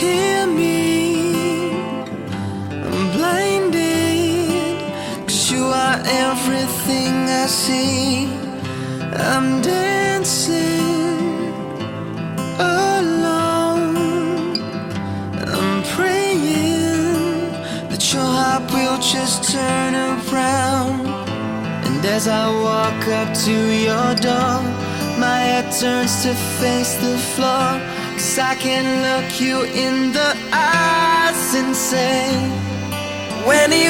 hear me. I'm blinded, cause you are everything I see. I'm dancing alone. I'm praying that your heart will just turn around. And as I walk up to your door, my head turns to face the floor. Cause I can look you in the eyes and say, When he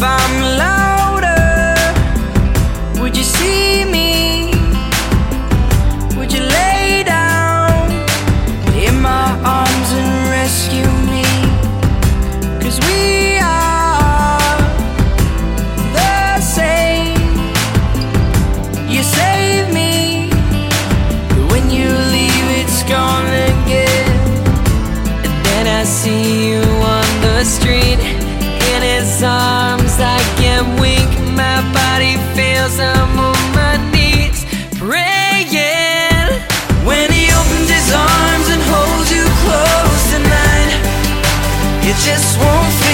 If I'm louder, would you see me? Would you lay down in my arms and rescue me? Cause we are the same. You save me, but when you leave, it's gone again. And then I see you on the street, just won't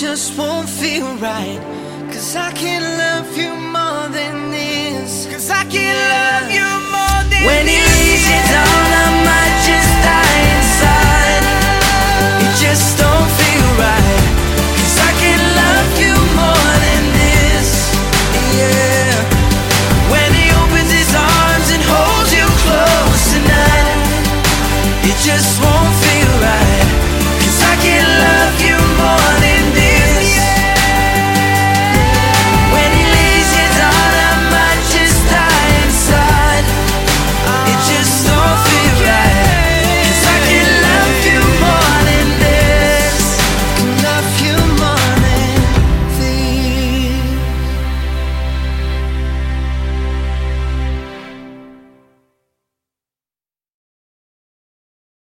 just won't feel right. Cause I can't love you more than this. Cause I can't love you more than When he